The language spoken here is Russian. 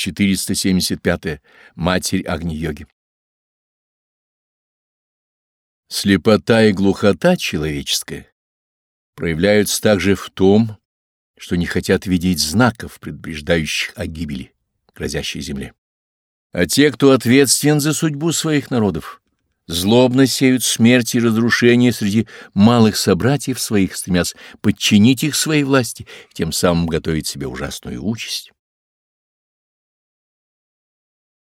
475. -е. Матерь Агни-йоги. Слепота и глухота человеческая проявляются также в том, что не хотят видеть знаков, предупреждающих о гибели, грозящей земле. А те, кто ответственен за судьбу своих народов, злобно сеют смерть и разрушение среди малых собратьев своих, стремясь подчинить их своей власти, тем самым готовить себе ужасную участь.